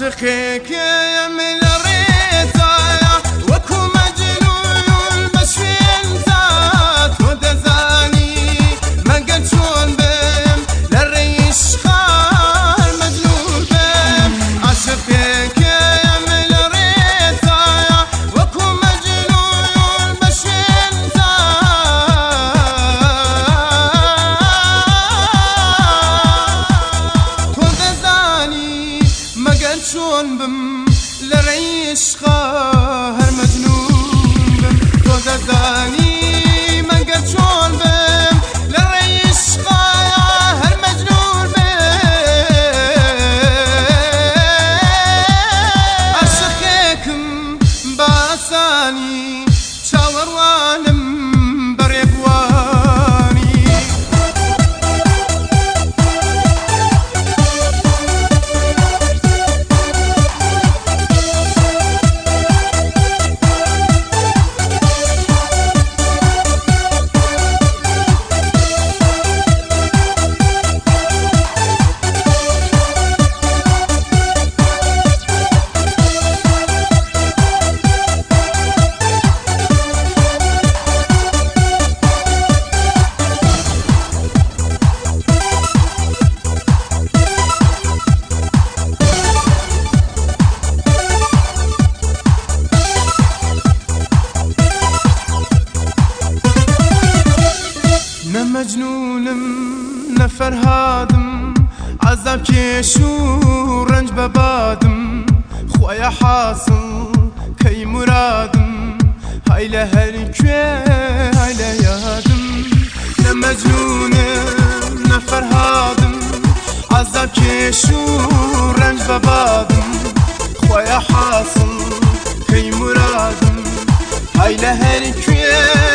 عاشقك من چون بم لریش خار مجنون بم تو زدانی من گر چون بم لرعی خار هر مجنون بم عشقیکم باسانی چاوروانه Ne mecnunum ne ferhadım. Azap keş u renc bebadım. Xoya hasıl key muradım. Hayle her köye hayle yadım. Ne mecnunum ne ferhadım. Azap keş u renc bebadım. Xoya hasıl key muradım. Hayle her köye